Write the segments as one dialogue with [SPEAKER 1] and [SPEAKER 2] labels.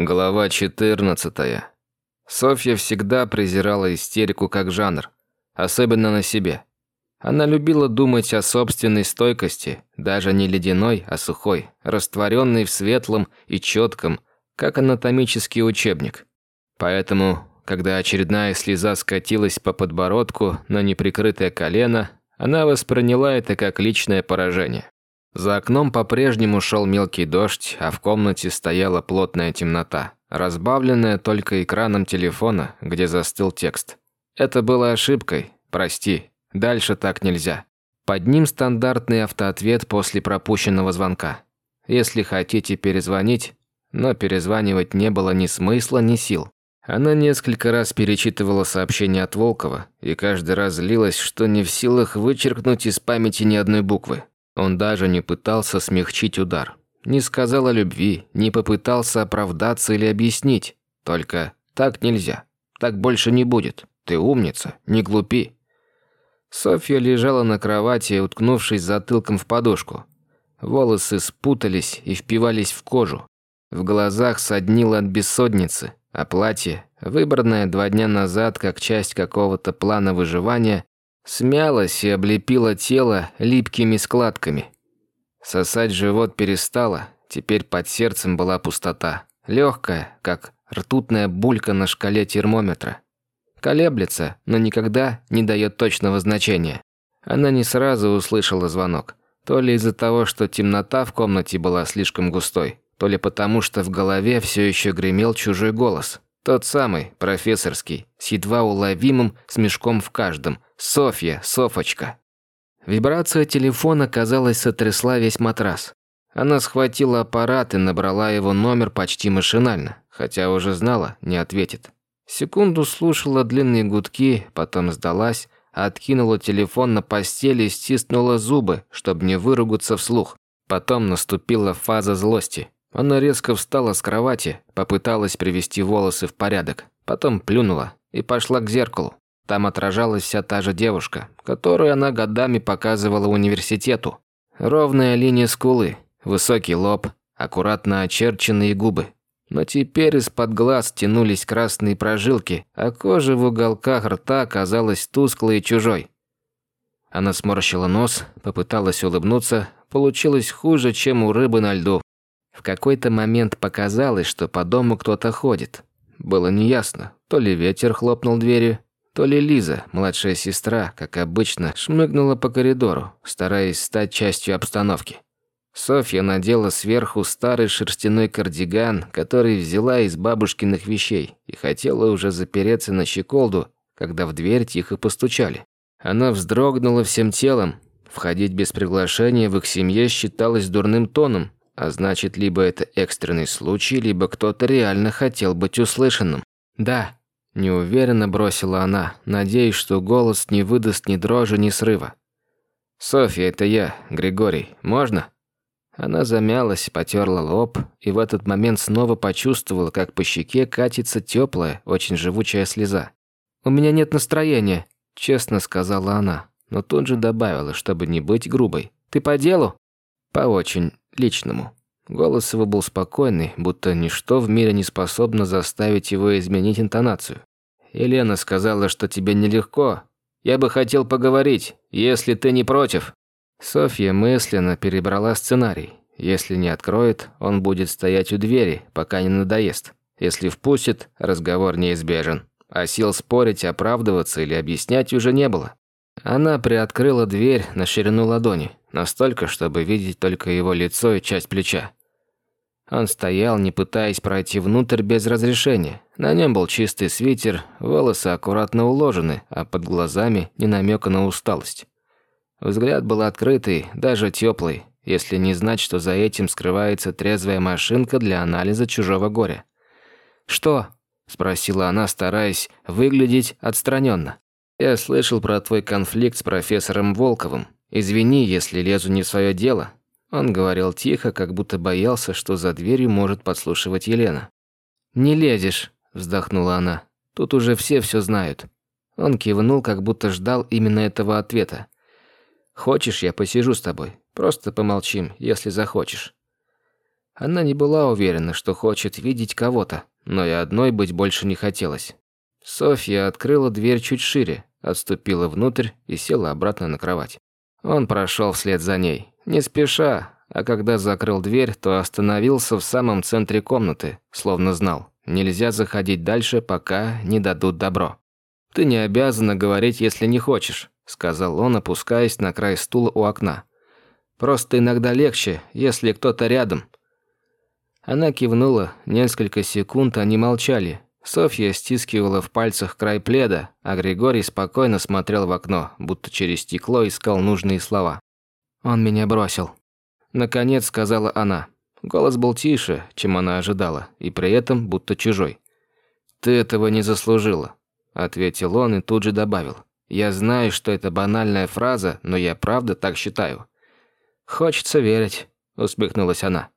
[SPEAKER 1] Глава 14. Софья всегда презирала истерику как жанр, особенно на себе. Она любила думать о собственной стойкости, даже не ледяной, а сухой, растворенной в светлом и четком, как анатомический учебник. Поэтому, когда очередная слеза скатилась по подбородку на неприкрытое колено, она восприняла это как личное поражение. За окном по-прежнему шел мелкий дождь, а в комнате стояла плотная темнота, разбавленная только экраном телефона, где застыл текст. Это было ошибкой, прости, дальше так нельзя. Под ним стандартный автоответ после пропущенного звонка. Если хотите перезвонить, но перезванивать не было ни смысла, ни сил. Она несколько раз перечитывала сообщение от Волкова и каждый раз злилась, что не в силах вычеркнуть из памяти ни одной буквы. Он даже не пытался смягчить удар. Не сказал о любви, не попытался оправдаться или объяснить. Только так нельзя. Так больше не будет. Ты умница, не глупи. Софья лежала на кровати, уткнувшись затылком в подушку. Волосы спутались и впивались в кожу. В глазах соднило от бессонницы, а платье, выбранное два дня назад как часть какого-то плана выживания, смялась и облепила тело липкими складками. Сосать живот перестала, теперь под сердцем была пустота, легкая, как ртутная булька на шкале термометра. Колеблется, но никогда не дает точного значения. Она не сразу услышала звонок. То ли из-за того, что темнота в комнате была слишком густой, то ли потому, что в голове все еще гремел чужой голос. Тот самый, профессорский, с едва уловимым смешком в каждом. «Софья, Софочка». Вибрация телефона, казалось, сотрясла весь матрас. Она схватила аппарат и набрала его номер почти машинально, хотя уже знала, не ответит. Секунду слушала длинные гудки, потом сдалась, откинула телефон на постели и стиснула зубы, чтобы не выругаться вслух. Потом наступила фаза злости. Она резко встала с кровати, попыталась привести волосы в порядок, потом плюнула и пошла к зеркалу. Там отражалась вся та же девушка, которую она годами показывала университету. Ровная линия скулы, высокий лоб, аккуратно очерченные губы. Но теперь из-под глаз тянулись красные прожилки, а кожа в уголках рта казалась тусклой и чужой. Она сморщила нос, попыталась улыбнуться, получилось хуже, чем у рыбы на льду. В какой-то момент показалось, что по дому кто-то ходит. Было неясно, то ли ветер хлопнул дверью, то ли Лиза, младшая сестра, как обычно, шмыгнула по коридору, стараясь стать частью обстановки. Софья надела сверху старый шерстяной кардиган, который взяла из бабушкиных вещей, и хотела уже запереться на щеколду, когда в дверь тихо постучали. Она вздрогнула всем телом. Входить без приглашения в их семье считалось дурным тоном, а значит, либо это экстренный случай, либо кто-то реально хотел быть услышанным. «Да», – неуверенно бросила она, надеясь, что голос не выдаст ни дрожи, ни срыва. «Софья, это я, Григорий. Можно?» Она замялась, потерла лоб, и в этот момент снова почувствовала, как по щеке катится теплая, очень живучая слеза. «У меня нет настроения», – честно сказала она, но тут же добавила, чтобы не быть грубой. «Ты по делу?» «По очень личному. Голос его был спокойный, будто ничто в мире не способно заставить его изменить интонацию. «Елена сказала, что тебе нелегко. Я бы хотел поговорить, если ты не против». Софья мысленно перебрала сценарий. Если не откроет, он будет стоять у двери, пока не надоест. Если впустит, разговор неизбежен. А сил спорить, оправдываться или объяснять уже не было. Она приоткрыла дверь на ширину ладони, настолько, чтобы видеть только его лицо и часть плеча. Он стоял, не пытаясь пройти внутрь без разрешения. На нем был чистый свитер, волосы аккуратно уложены, а под глазами не намека на усталость. Взгляд был открытый, даже теплый, если не знать, что за этим скрывается трезвая машинка для анализа чужого горя. «Что?» – спросила она, стараясь выглядеть отстраненно. «Я слышал про твой конфликт с профессором Волковым. Извини, если лезу не в свое дело». Он говорил тихо, как будто боялся, что за дверью может подслушивать Елена. «Не лезешь», – вздохнула она. «Тут уже все все знают». Он кивнул, как будто ждал именно этого ответа. «Хочешь, я посижу с тобой? Просто помолчим, если захочешь». Она не была уверена, что хочет видеть кого-то, но и одной быть больше не хотелось. Софья открыла дверь чуть шире, отступила внутрь и села обратно на кровать. Он прошел вслед за ней, не спеша, а когда закрыл дверь, то остановился в самом центре комнаты, словно знал, нельзя заходить дальше, пока не дадут добро. «Ты не обязана говорить, если не хочешь», – сказал он, опускаясь на край стула у окна. «Просто иногда легче, если кто-то рядом». Она кивнула, несколько секунд они молчали. Софья стискивала в пальцах край пледа, а Григорий спокойно смотрел в окно, будто через стекло искал нужные слова. «Он меня бросил», – наконец сказала она. Голос был тише, чем она ожидала, и при этом будто чужой. «Ты этого не заслужила», – ответил он и тут же добавил. «Я знаю, что это банальная фраза, но я правда так считаю». «Хочется верить», – усмехнулась она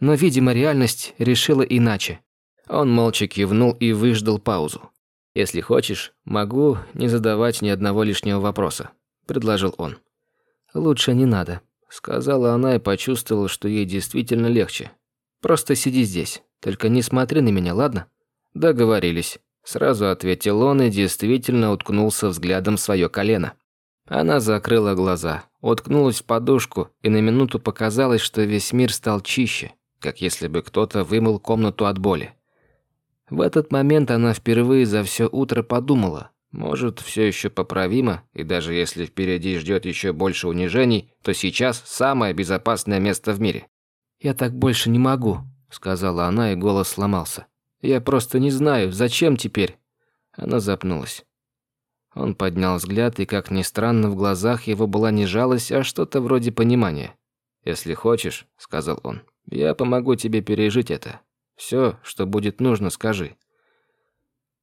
[SPEAKER 1] но, видимо, реальность решила иначе. Он молча кивнул и выждал паузу. «Если хочешь, могу не задавать ни одного лишнего вопроса», – предложил он. «Лучше не надо», – сказала она и почувствовала, что ей действительно легче. «Просто сиди здесь, только не смотри на меня, ладно?» «Договорились», – сразу ответил он и действительно уткнулся взглядом в свое колено. Она закрыла глаза, уткнулась в подушку, и на минуту показалось, что весь мир стал чище, как если бы кто-то вымыл комнату от боли. В этот момент она впервые за все утро подумала, может, все еще поправимо, и даже если впереди ждет еще больше унижений, то сейчас самое безопасное место в мире. «Я так больше не могу», – сказала она, и голос сломался. «Я просто не знаю, зачем теперь?» Она запнулась. Он поднял взгляд, и, как ни странно, в глазах его была не жалость, а что-то вроде понимания. «Если хочешь», – сказал он, я помогу тебе пережить это. Все, что будет нужно, скажи».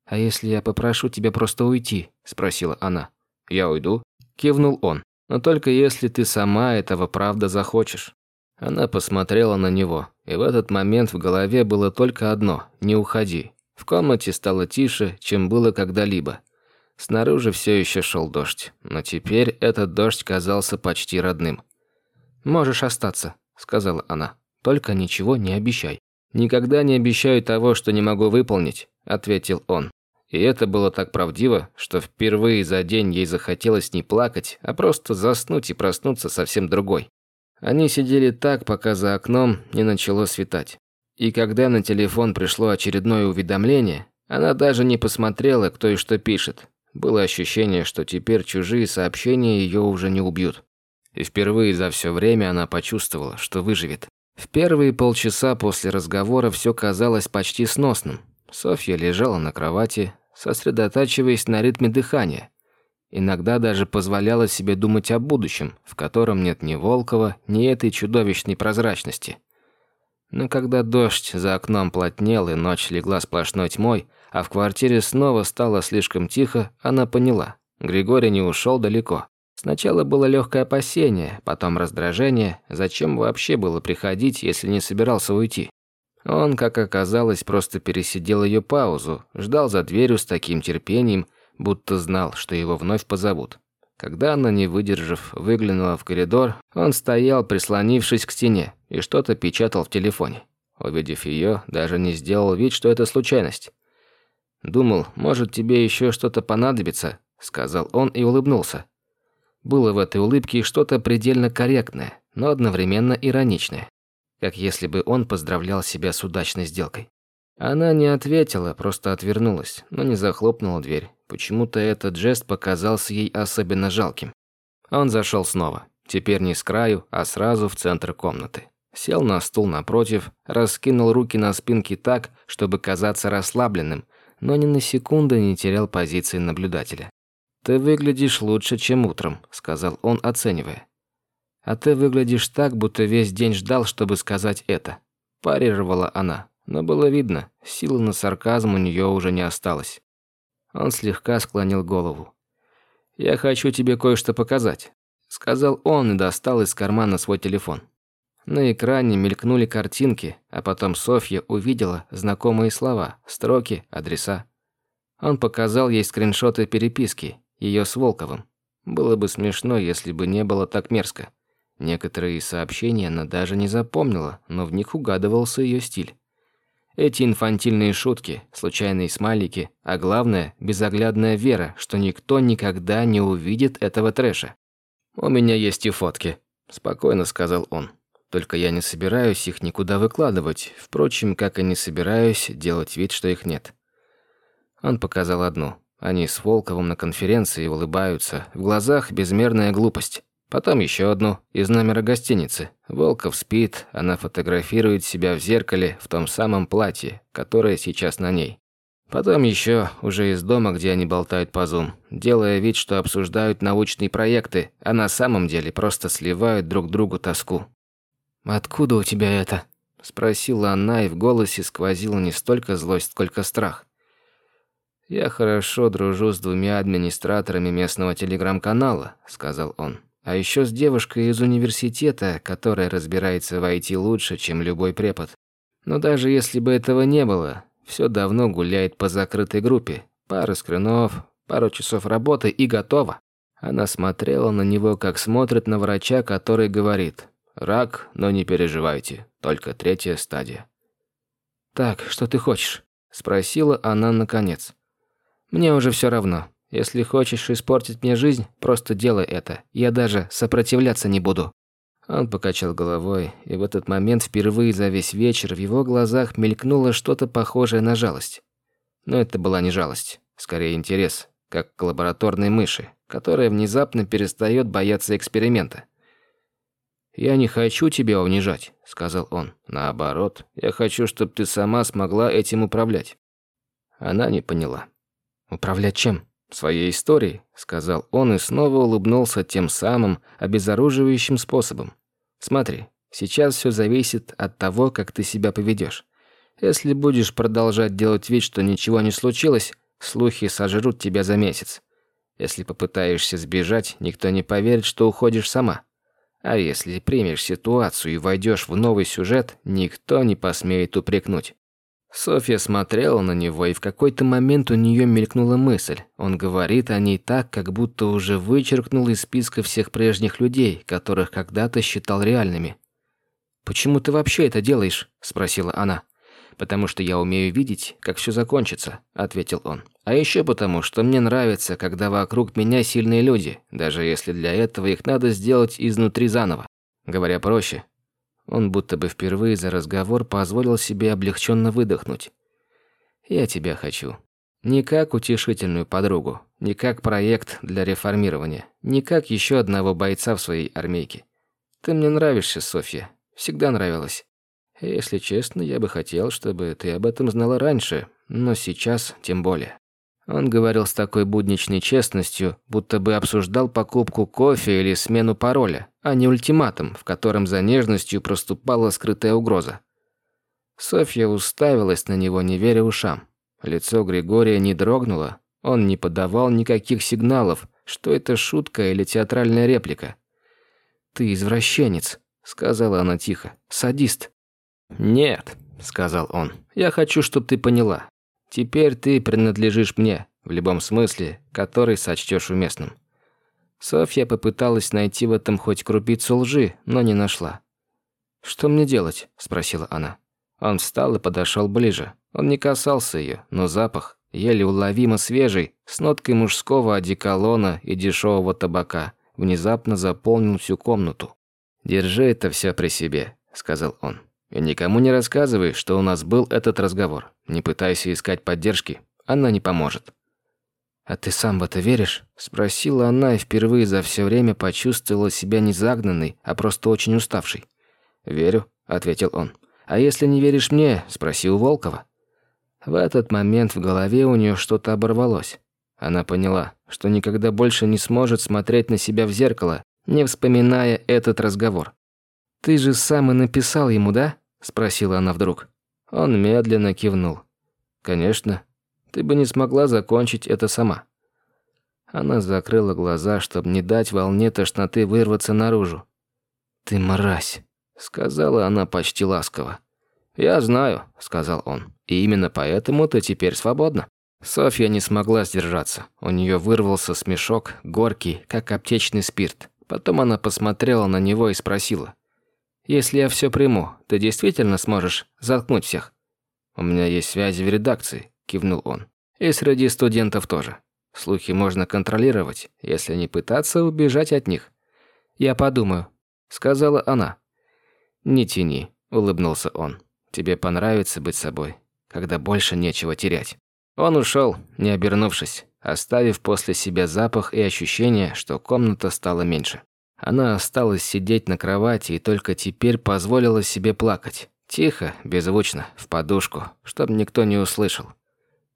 [SPEAKER 1] «А если я попрошу тебя просто уйти?» – спросила она. «Я уйду?» – кивнул он. «Но только если ты сама этого правда захочешь». Она посмотрела на него, и в этот момент в голове было только одно – не уходи. В комнате стало тише, чем было когда-либо. Снаружи все еще шел дождь, но теперь этот дождь казался почти родным. «Можешь остаться», – сказала она. Только ничего не обещай». «Никогда не обещаю того, что не могу выполнить», – ответил он. И это было так правдиво, что впервые за день ей захотелось не плакать, а просто заснуть и проснуться совсем другой. Они сидели так, пока за окном не начало светать. И когда на телефон пришло очередное уведомление, она даже не посмотрела, кто и что пишет. Было ощущение, что теперь чужие сообщения ее уже не убьют. И впервые за все время она почувствовала, что выживет. В первые полчаса после разговора все казалось почти сносным. Софья лежала на кровати, сосредотачиваясь на ритме дыхания. Иногда даже позволяла себе думать о будущем, в котором нет ни Волкова, ни этой чудовищной прозрачности. Но когда дождь за окном плотнел и ночь легла сплошной тьмой, а в квартире снова стало слишком тихо, она поняла. Григорий не ушел далеко. Сначала было легкое опасение, потом раздражение. Зачем вообще было приходить, если не собирался уйти? Он, как оказалось, просто пересидел ее паузу, ждал за дверью с таким терпением, будто знал, что его вновь позовут. Когда она, не выдержав, выглянула в коридор, он стоял, прислонившись к стене, и что-то печатал в телефоне. Увидев ее, даже не сделал вид, что это случайность. «Думал, может, тебе еще что-то понадобится», — сказал он и улыбнулся. Было в этой улыбке что-то предельно корректное, но одновременно ироничное. Как если бы он поздравлял себя с удачной сделкой. Она не ответила, просто отвернулась, но не захлопнула дверь. Почему-то этот жест показался ей особенно жалким. Он зашел снова. Теперь не с краю, а сразу в центр комнаты. Сел на стул напротив, раскинул руки на спинке так, чтобы казаться расслабленным, но ни на секунду не терял позиции наблюдателя. «Ты выглядишь лучше, чем утром», – сказал он, оценивая. «А ты выглядишь так, будто весь день ждал, чтобы сказать это», – парировала она. Но было видно, силы на сарказм у нее уже не осталось. Он слегка склонил голову. «Я хочу тебе кое-что показать», – сказал он и достал из кармана свой телефон. На экране мелькнули картинки, а потом Софья увидела знакомые слова, строки, адреса. Он показал ей скриншоты переписки, ее с Волковым. Было бы смешно, если бы не было так мерзко. Некоторые сообщения она даже не запомнила, но в них угадывался ее стиль. Эти инфантильные шутки, случайные смайлики, а главное, безоглядная вера, что никто никогда не увидит этого трэша. «У меня есть и фотки», – спокойно сказал он. «Только я не собираюсь их никуда выкладывать, впрочем, как и не собираюсь делать вид, что их нет». Он показал одну. Они с Волковым на конференции улыбаются, в глазах безмерная глупость. Потом еще одну, из номера гостиницы. Волков спит, она фотографирует себя в зеркале в том самом платье, которое сейчас на ней. Потом еще, уже из дома, где они болтают по Zoom, делая вид, что обсуждают научные проекты, а на самом деле просто сливают друг другу тоску. «Откуда у тебя это?» – спросила она, и в голосе сквозила не столько злость, сколько страх. «Я хорошо дружу с двумя администраторами местного телеграм-канала», – сказал он. А еще с девушкой из университета, которая разбирается в IT лучше, чем любой препод. Но даже если бы этого не было, все давно гуляет по закрытой группе. Пара скринов, пару часов работы и готово. Она смотрела на него, как смотрит на врача, который говорит «Рак, но не переживайте, только третья стадия». «Так, что ты хочешь?» – спросила она наконец. «Мне уже все равно. Если хочешь испортить мне жизнь, просто делай это. Я даже сопротивляться не буду». Он покачал головой, и в этот момент впервые за весь вечер в его глазах мелькнуло что-то похожее на жалость. Но это была не жалость, скорее интерес, как к лабораторной мыши, которая внезапно перестает бояться эксперимента. «Я не хочу тебя унижать», — сказал он. «Наоборот, я хочу, чтобы ты сама смогла этим управлять». Она не поняла. «Управлять чем?» своей истории», — сказал он и снова улыбнулся тем самым обезоруживающим способом. «Смотри, сейчас все зависит от того, как ты себя поведешь. Если будешь продолжать делать вид, что ничего не случилось, слухи сожрут тебя за месяц. Если попытаешься сбежать, никто не поверит, что уходишь сама. А если примешь ситуацию и войдешь в новый сюжет, никто не посмеет упрекнуть. Софья смотрела на него, и в какой-то момент у нее мелькнула мысль. Он говорит о ней так, как будто уже вычеркнул из списка всех прежних людей, которых когда-то считал реальными. «Почему ты вообще это делаешь?» – спросила она. «Потому что я умею видеть, как все закончится», – ответил он. «А еще потому, что мне нравится, когда вокруг меня сильные люди, даже если для этого их надо сделать изнутри заново. Говоря проще, он будто бы впервые за разговор позволил себе облегченно выдохнуть. «Я тебя хочу. Не как утешительную подругу, не как проект для реформирования, не как еще одного бойца в своей армейке. Ты мне нравишься, Софья. Всегда нравилась. Если честно, я бы хотел, чтобы ты об этом знала раньше, но сейчас тем более». Он говорил с такой будничной честностью, будто бы обсуждал покупку кофе или смену пароля, а не ультиматум, в котором за нежностью проступала скрытая угроза. Софья уставилась на него, не веря ушам. Лицо Григория не дрогнуло, он не подавал никаких сигналов, что это шутка или театральная реплика. «Ты извращенец», — сказала она тихо, — «садист». «Нет», — сказал он, — «я хочу, чтобы ты поняла. Теперь ты принадлежишь мне, в любом смысле, который сочтешь уместным». Софья попыталась найти в этом хоть крупицу лжи, но не нашла. «Что мне делать?» – спросила она. Он встал и подошел ближе. Он не касался ее, но запах, еле уловимо свежий, с ноткой мужского одеколона и дешевого табака, внезапно заполнил всю комнату. «Держи это все при себе», – сказал он. Никому не рассказывай, что у нас был этот разговор. Не пытайся искать поддержки, она не поможет». «А ты сам в это веришь?» – спросила она и впервые за все время почувствовала себя не загнанной, а просто очень уставшей. «Верю», – ответил он. «А если не веришь мне, спроси у Волкова». В этот момент в голове у нее что-то оборвалось. Она поняла, что никогда больше не сможет смотреть на себя в зеркало, не вспоминая этот разговор. «Ты же сам и написал ему, да?» Спросила она вдруг. Он медленно кивнул. Конечно, ты бы не смогла закончить это сама. Она закрыла глаза, чтобы не дать волне тошноты вырваться наружу. «Ты мразь», — сказала она почти ласково. «Я знаю», — сказал он. «И именно поэтому ты теперь свободна». Софья не смогла сдержаться. У нее вырвался смешок, горький, как аптечный спирт. Потом она посмотрела на него и спросила. «Если я все приму, ты действительно сможешь заткнуть всех?» «У меня есть связи в редакции», – кивнул он. «И среди студентов тоже. Слухи можно контролировать, если не пытаться убежать от них». «Я подумаю», – сказала она. «Не тяни», – улыбнулся он. «Тебе понравится быть собой, когда больше нечего терять». Он ушел, не обернувшись, оставив после себя запах и ощущение, что комната стала меньше. Она осталась сидеть на кровати и только теперь позволила себе плакать. Тихо, беззвучно, в подушку, чтобы никто не услышал.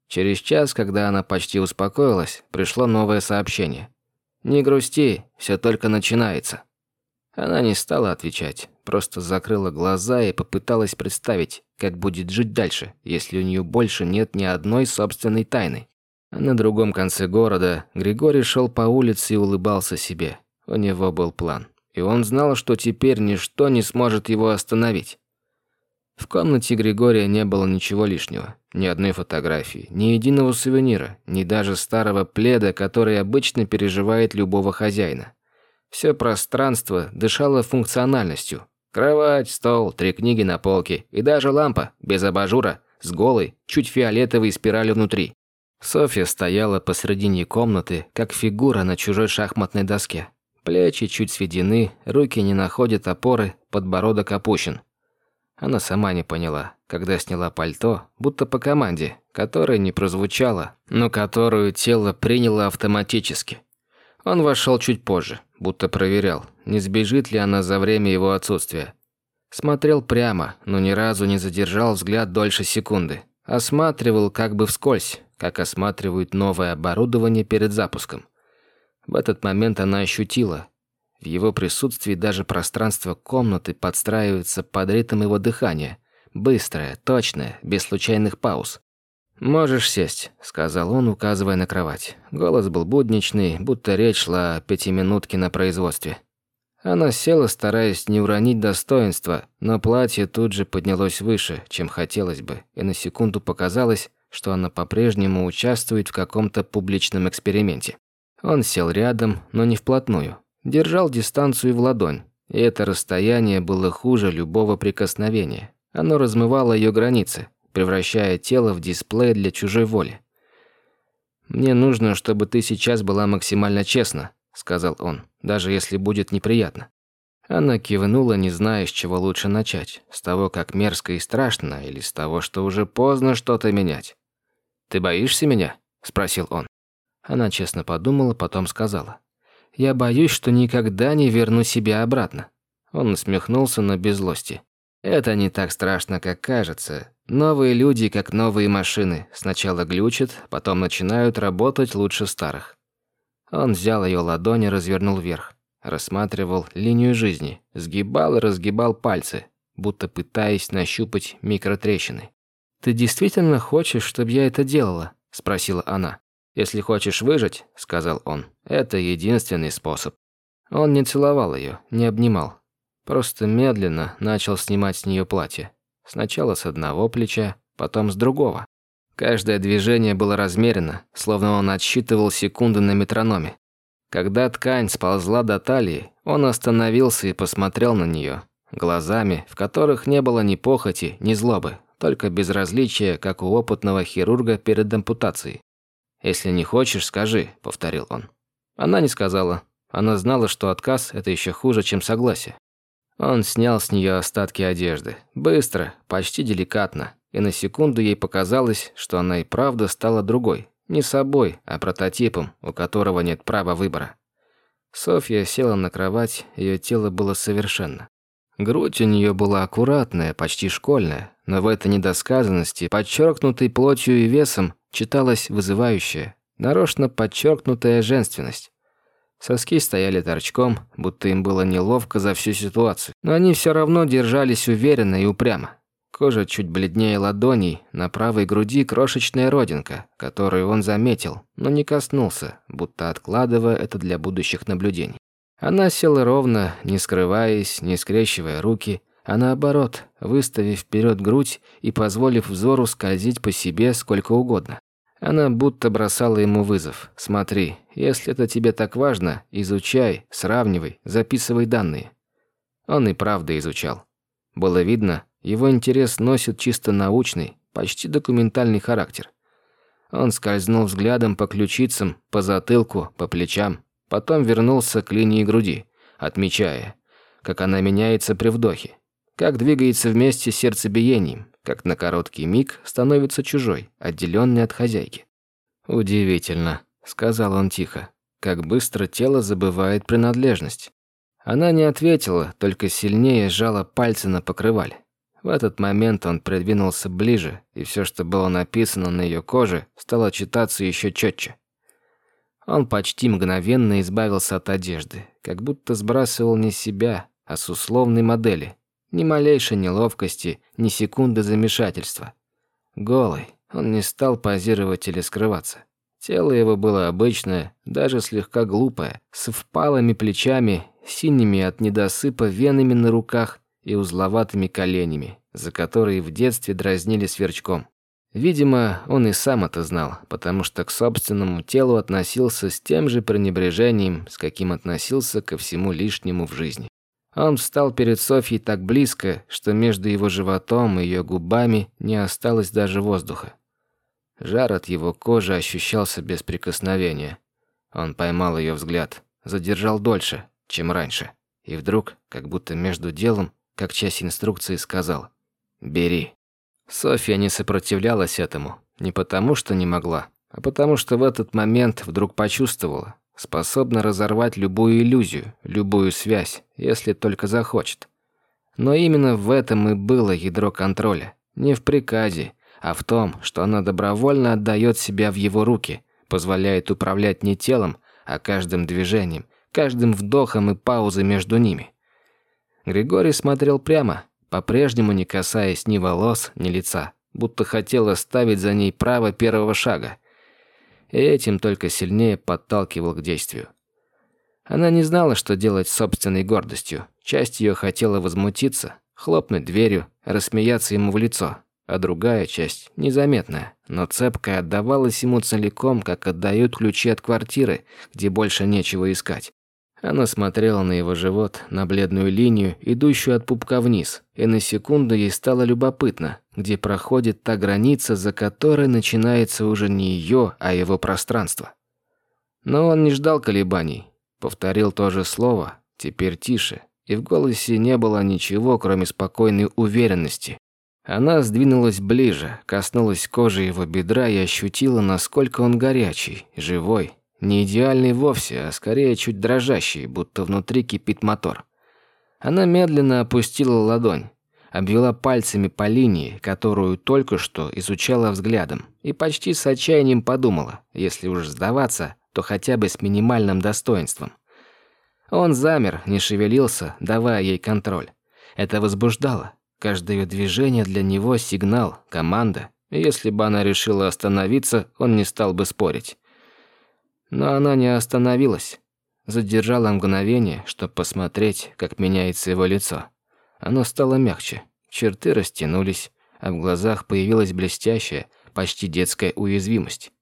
[SPEAKER 1] Через час, когда она почти успокоилась, пришло новое сообщение. «Не грусти, все только начинается». Она не стала отвечать, просто закрыла глаза и попыталась представить, как будет жить дальше, если у нее больше нет ни одной собственной тайны. На другом конце города Григорий шел по улице и улыбался себе. У него был план. И он знал, что теперь ничто не сможет его остановить. В комнате Григория не было ничего лишнего. Ни одной фотографии, ни единого сувенира, ни даже старого пледа, который обычно переживает любого хозяина. Все пространство дышало функциональностью. Кровать, стол, три книги на полке и даже лампа, без абажура, с голой, чуть фиолетовой спиралью внутри. Софья стояла посредине комнаты, как фигура на чужой шахматной доске. Плечи чуть сведены, руки не находят опоры, подбородок опущен. Она сама не поняла, когда сняла пальто, будто по команде, которая не прозвучала, но которую тело приняло автоматически. Он вошел чуть позже, будто проверял, не сбежит ли она за время его отсутствия. Смотрел прямо, но ни разу не задержал взгляд дольше секунды. Осматривал как бы вскользь, как осматривают новое оборудование перед запуском. В этот момент она ощутила. В его присутствии даже пространство комнаты подстраивается под ритм его дыхания. Быстрое, точное, без случайных пауз. «Можешь сесть», — сказал он, указывая на кровать. Голос был будничный, будто речь шла о пятиминутке на производстве. Она села, стараясь не уронить достоинства, но платье тут же поднялось выше, чем хотелось бы, и на секунду показалось, что она по-прежнему участвует в каком-то публичном эксперименте. Он сел рядом, но не вплотную. Держал дистанцию в ладонь, и это расстояние было хуже любого прикосновения. Оно размывало ее границы, превращая тело в дисплей для чужой воли. «Мне нужно, чтобы ты сейчас была максимально честна», — сказал он, «даже если будет неприятно». Она кивнула, не зная, с чего лучше начать. С того, как мерзко и страшно, или с того, что уже поздно что-то менять. «Ты боишься меня?» – спросил он. Она честно подумала, потом сказала. «Я боюсь, что никогда не верну себя обратно». Он усмехнулся, но без злости. «Это не так страшно, как кажется. Новые люди, как новые машины, сначала глючат, потом начинают работать лучше старых». Он взял ее ладони и развернул вверх. Рассматривал линию жизни, сгибал и разгибал пальцы, будто пытаясь нащупать микротрещины. «Ты действительно хочешь, чтобы я это делала?» – спросила она. «Если хочешь выжить», – сказал он, – «это единственный способ». Он не целовал ее, не обнимал. Просто медленно начал снимать с нее платье. Сначала с одного плеча, потом с другого. Каждое движение было размерено, словно он отсчитывал секунды на метрономе. Когда ткань сползла до талии, он остановился и посмотрел на нее, глазами, в которых не было ни похоти, ни злобы, только безразличие, как у опытного хирурга перед ампутацией. «Если не хочешь, скажи», — повторил он. Она не сказала. Она знала, что отказ – это еще хуже, чем согласие. Он снял с нее остатки одежды. Быстро, почти деликатно. И на секунду ей показалось, что она и правда стала другой. Не собой, а прототипом, у которого нет права выбора. Софья села на кровать, ее тело было совершенно. Грудь у нее была аккуратная, почти школьная, но в этой недосказанности, подчеркнутой плотью и весом, читалась вызывающая, нарочно подчеркнутая женственность. Соски стояли торчком, будто им было неловко за всю ситуацию, но они все равно держались уверенно и упрямо. Кожа чуть бледнее ладоней, на правой груди крошечная родинка, которую он заметил, но не коснулся, будто откладывая это для будущих наблюдений. Она села ровно, не скрываясь, не скрещивая руки, а наоборот, выставив вперед грудь и позволив взору скользить по себе сколько угодно. Она будто бросала ему вызов. «Смотри, если это тебе так важно, изучай, сравнивай, записывай данные». Он и правда изучал. Было видно, его интерес носит чисто научный, почти документальный характер. Он скользнул взглядом по ключицам, по затылку, по плечам, потом вернулся к линии груди, отмечая, как она меняется при вдохе, как двигается вместе с сердцебиением, как на короткий миг становится чужой, отделенный от хозяйки. «Удивительно», — сказал он тихо, — «как быстро тело забывает принадлежность». Она не ответила, только сильнее сжала пальцы на покрывале. В этот момент он придвинулся ближе, и все, что было написано на ее коже, стало читаться еще четче. Он почти мгновенно избавился от одежды, как будто сбрасывал не себя, а с условной модели. Ни малейшей неловкости, ни секунды замешательства. Голый, он не стал позировать или скрываться. Тело его было обычное, даже слегка глупое, с впалыми плечами, синими от недосыпа венами на руках и узловатыми коленями, за которые в детстве дразнили сверчком. Видимо, он и сам это знал, потому что к собственному телу относился с тем же пренебрежением, с каким относился ко всему лишнему в жизни. Он встал перед Софьей так близко, что между его животом и ее губами не осталось даже воздуха. Жар от его кожи ощущался без прикосновения. Он поймал ее взгляд, задержал дольше, чем раньше, и вдруг, как будто между делом, как часть инструкции, сказал «Бери». Софья не сопротивлялась этому, не потому что не могла, а потому что в этот момент вдруг почувствовала, способна разорвать любую иллюзию, любую связь, если только захочет. Но именно в этом и было ядро контроля. Не в приказе, а в том, что она добровольно отдает себя в его руки, позволяет управлять не телом, а каждым движением, каждым вдохом и паузой между ними. Григорий смотрел прямо, по-прежнему не касаясь ни волос, ни лица, будто хотел оставить за ней право первого шага. И этим только сильнее подталкивал к действию. Она не знала, что делать с собственной гордостью. Часть ее хотела возмутиться, хлопнуть дверью, рассмеяться ему в лицо, а другая часть, незаметная, но цепкая, отдавалась ему целиком, как отдают ключи от квартиры, где больше нечего искать. Она смотрела на его живот, на бледную линию, идущую от пупка вниз, и на секунду ей стало любопытно, где проходит та граница, за которой начинается уже не ее, а его пространство. Но он не ждал колебаний, повторил то же слово, теперь тише, и в голосе не было ничего, кроме спокойной уверенности. Она сдвинулась ближе, коснулась кожи его бедра и ощутила, насколько он горячий, живой, не идеальный вовсе, а скорее чуть дрожащий, будто внутри кипит мотор. Она медленно опустила ладонь, обвела пальцами по линии, которую только что изучала взглядом, и почти с отчаянием подумала, если уж сдаваться, то хотя бы с минимальным достоинством. Он замер, не шевелился, давая ей контроль. Это возбуждало. Каждое движение для него сигнал, команда. если бы она решила остановиться, он не стал бы спорить. Но она не остановилась. Задержала мгновение, чтобы посмотреть, как меняется его лицо. Оно стало мягче, черты растянулись, а в глазах появилась блестящая, почти детская уязвимость.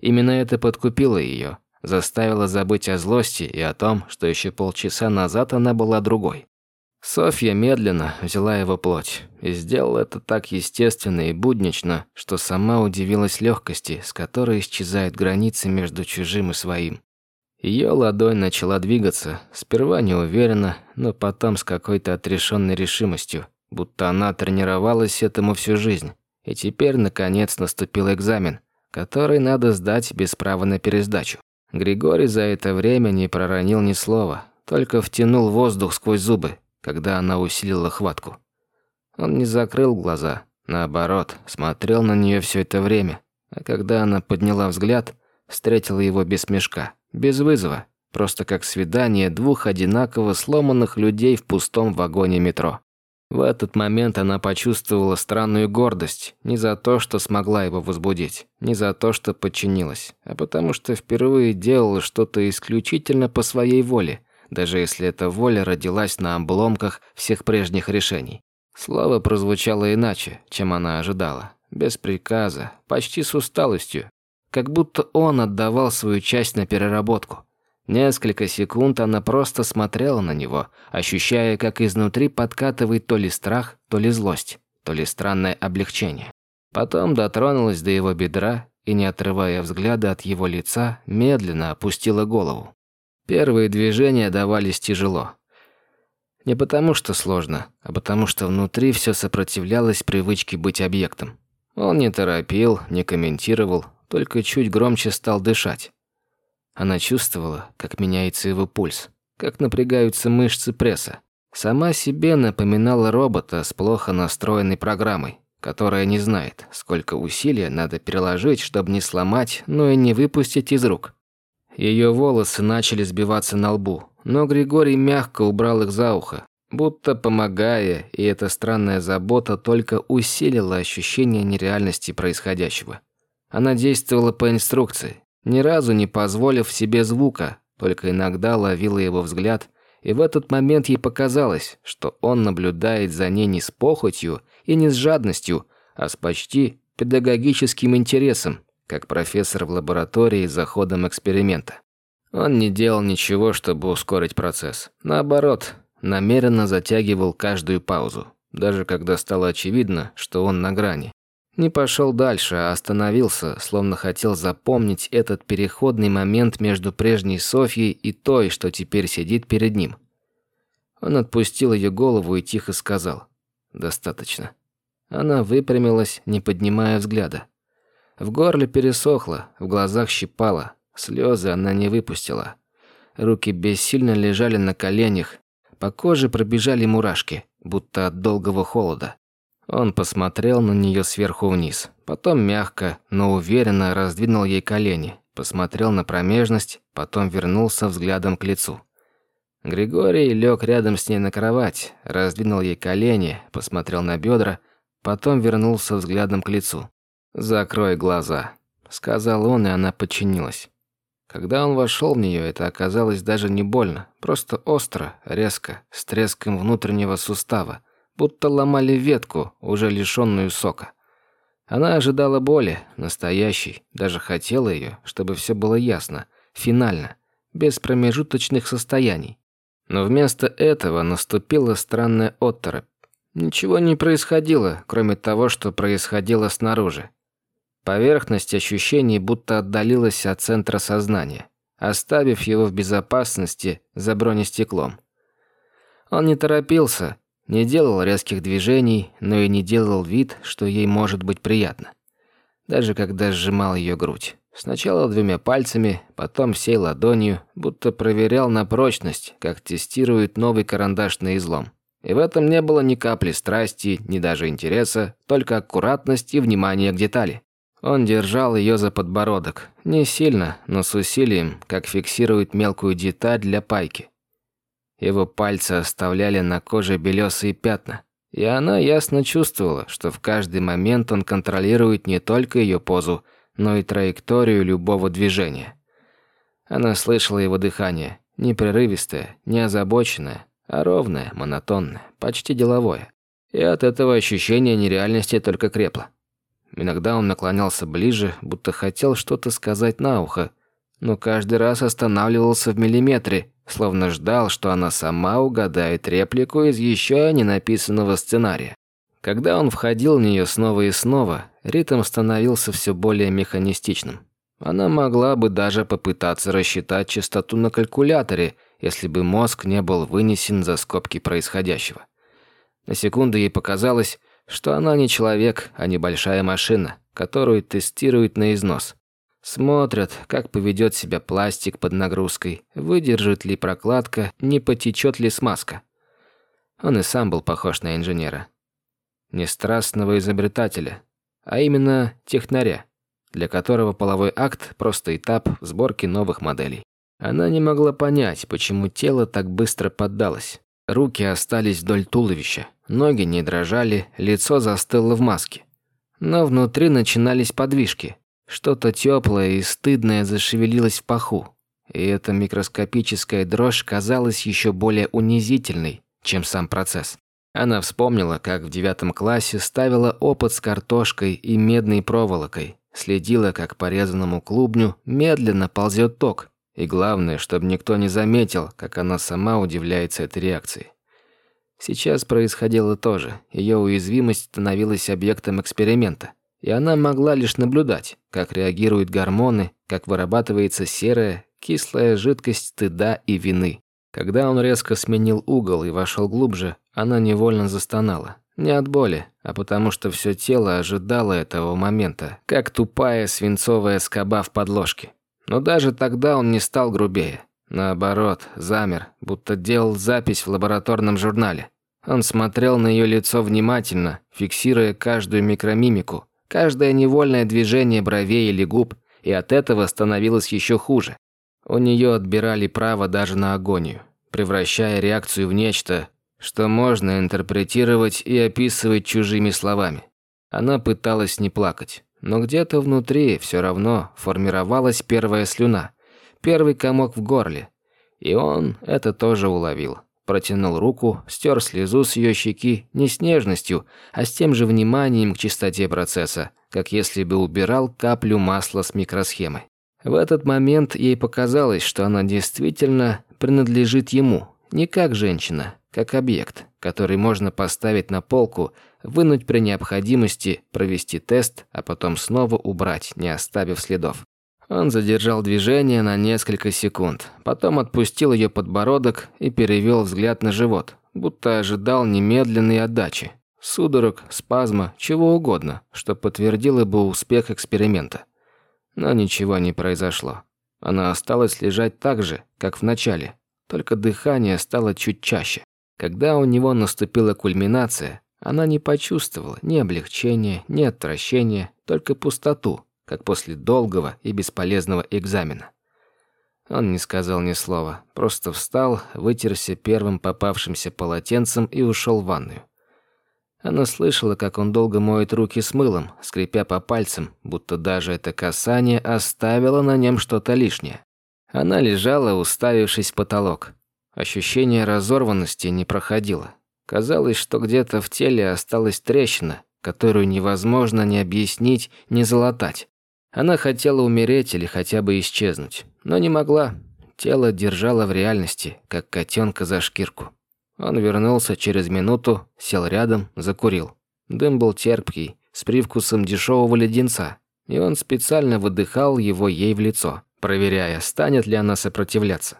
[SPEAKER 1] Именно это подкупило ее, заставило забыть о злости и о том, что еще полчаса назад она была другой. Софья медленно взяла его плоть и сделала это так естественно и буднично, что сама удивилась легкости, с которой исчезает граница между чужим и своим. Ее ладонь начала двигаться, сперва неуверенно, но потом с какой-то отрешенной решимостью, будто она тренировалась этому всю жизнь. И теперь, наконец, наступил экзамен, который надо сдать без права на пересдачу. Григорий за это время не проронил ни слова, только втянул воздух сквозь зубы, когда она усилила хватку. Он не закрыл глаза, наоборот, смотрел на нее все это время, а когда она подняла взгляд, встретила его без смешка, без вызова, просто как свидание двух одинаково сломанных людей в пустом вагоне метро. В этот момент она почувствовала странную гордость не за то, что смогла его возбудить, не за то, что подчинилась, а потому что впервые делала что-то исключительно по своей воле, даже если эта воля родилась на обломках всех прежних решений. Слово прозвучало иначе, чем она ожидала. Без приказа, почти с усталостью. как будто он отдавал свою часть на переработку. Несколько секунд она просто смотрела на него, ощущая, как изнутри подкатывает то ли страх, то ли злость, то ли странное облегчение. Потом дотронулась до его бедра и, не отрывая взгляда от его лица, медленно опустила голову. Первые движения давались тяжело. Не потому что сложно, а потому что внутри все сопротивлялось привычке быть объектом. Он не торопил, не комментировал, только чуть громче стал дышать. Она чувствовала, как меняется его пульс, как напрягаются мышцы пресса. Сама себе напоминала робота с плохо настроенной программой, которая не знает, сколько усилия надо переложить, чтобы не сломать, но и не выпустить из рук. Ее волосы начали сбиваться на лбу, но Григорий мягко убрал их за ухо, будто помогая, и эта странная забота только усилила ощущение нереальности происходящего. Она действовала по инструкции, ни разу не позволив себе звука, только иногда ловила его взгляд, и в этот момент ей показалось, что он наблюдает за ней не с похотью и не с жадностью, а с почти педагогическим интересом, как профессор в лаборатории за ходом эксперимента. Он не делал ничего, чтобы ускорить процесс. Наоборот, намеренно затягивал каждую паузу, даже когда стало очевидно, что он на грани. Не пошел дальше, а остановился, словно хотел запомнить этот переходный момент между прежней Софьей и той, что теперь сидит перед ним. Он отпустил ее голову и тихо сказал «Достаточно». Она выпрямилась, не поднимая взгляда. В горле пересохло, в глазах щипало, слезы она не выпустила. Руки бессильно лежали на коленях, по коже пробежали мурашки, будто от долгого холода. Он посмотрел на нее сверху вниз, потом мягко, но уверенно раздвинул ей колени, посмотрел на промежность, потом вернулся взглядом к лицу. Григорий лег рядом с ней на кровать, раздвинул ей колени, посмотрел на бедра, потом вернулся взглядом к лицу. «Закрой глаза», — сказал он, и она подчинилась. Когда он вошел в нее, это оказалось даже не больно, просто остро, резко, с треском внутреннего сустава, будто ломали ветку, уже лишенную сока. Она ожидала боли, настоящей, даже хотела ее, чтобы все было ясно, финально, без промежуточных состояний. Но вместо этого наступила странная отторопь. Ничего не происходило, кроме того, что происходило снаружи. Поверхность ощущений будто отдалилась от центра сознания, оставив его в безопасности за бронестеклом. Он не торопился, не делал резких движений, но и не делал вид, что ей может быть приятно. Даже когда сжимал ее грудь. Сначала двумя пальцами, потом всей ладонью, будто проверял на прочность, как тестирует новый карандашный излом. И в этом не было ни капли страсти, ни даже интереса, только аккуратность и внимание к детали. Он держал ее за подбородок, не сильно, но с усилием, как фиксирует мелкую деталь для пайки. Его пальцы оставляли на коже белесые пятна, и она ясно чувствовала, что в каждый момент он контролирует не только ее позу, но и траекторию любого движения. Она слышала его дыхание, не прерывистое, не озабоченное, а ровное, монотонное, почти деловое. И от этого ощущение нереальности только крепло. Иногда он наклонялся ближе, будто хотел что-то сказать на ухо, но каждый раз останавливался в миллиметре, словно ждал, что она сама угадает реплику из еще не написанного сценария. Когда он входил в нее снова и снова, ритм становился все более механистичным. Она могла бы даже попытаться рассчитать частоту на калькуляторе, если бы мозг не был вынесен за скобки происходящего. На секунду ей показалось, что она не человек, а небольшая машина, которую тестируют на износ. Смотрят, как поведет себя пластик под нагрузкой, выдержит ли прокладка, не потечет ли смазка. Он и сам был похож на инженера. Не страстного изобретателя, а именно технаря, для которого половой акт – просто этап сборки новых моделей. Она не могла понять, почему тело так быстро поддалось. Руки остались вдоль туловища, ноги не дрожали, лицо застыло в маске. Но внутри начинались подвижки, что-то теплое и стыдное зашевелилось в паху, и эта микроскопическая дрожь казалась еще более унизительной, чем сам процесс. Она вспомнила, как в девятом классе ставила опыт с картошкой и медной проволокой, следила, как по резаному клубню медленно ползет ток, и главное, чтобы никто не заметил, как она сама удивляется этой реакции. Сейчас происходило то же. Ее уязвимость становилась объектом эксперимента. И она могла лишь наблюдать, как реагируют гормоны, как вырабатывается серая, кислая жидкость стыда и вины. Когда он резко сменил угол и вошел глубже, она невольно застонала. Не от боли, а потому что все тело ожидало этого момента, как тупая свинцовая скоба в подложке. Но даже тогда он не стал грубее. Наоборот, замер, будто делал запись в лабораторном журнале. Он смотрел на ее лицо внимательно, фиксируя каждую микромимику, каждое невольное движение бровей или губ, и от этого становилось еще хуже. У нее отбирали право даже на агонию, превращая реакцию в нечто, что можно интерпретировать и описывать чужими словами. Она пыталась не плакать, но где-то внутри все равно формировалась первая слюна – первый комок в горле. И он это тоже уловил. Протянул руку, стер слезу с ее щеки не с нежностью, а с тем же вниманием к чистоте процесса, как если бы убирал каплю масла с микросхемы. В этот момент ей показалось, что она действительно принадлежит ему, не как женщина, как объект, который можно поставить на полку, вынуть при необходимости, провести тест, а потом снова убрать, не оставив следов. Он задержал движение на несколько секунд, потом отпустил ее подбородок и перевел взгляд на живот, будто ожидал немедленной отдачи. Судорог, спазма, чего угодно, что подтвердило бы успех эксперимента. Но ничего не произошло. Она осталась лежать так же, как в начале, только дыхание стало чуть чаще. Когда у него наступила кульминация, она не почувствовала ни облегчения, ни отвращения, только пустоту, как после долгого и бесполезного экзамена. Он не сказал ни слова, просто встал, вытерся первым попавшимся полотенцем и ушел в ванную. Она слышала, как он долго моет руки с мылом, скрипя по пальцам, будто даже это касание оставило на нем что-то лишнее. Она лежала, уставившись в потолок. Ощущение разорванности не проходило. Казалось, что где-то в теле осталась трещина, которую невозможно ни объяснить, ни залатать. Она хотела умереть или хотя бы исчезнуть, но не могла. Тело держало в реальности, как котенка за шкирку. Он вернулся через минуту, сел рядом, закурил. Дым был терпкий, с привкусом дешевого леденца, и он специально выдыхал его ей в лицо, проверяя, станет ли она сопротивляться.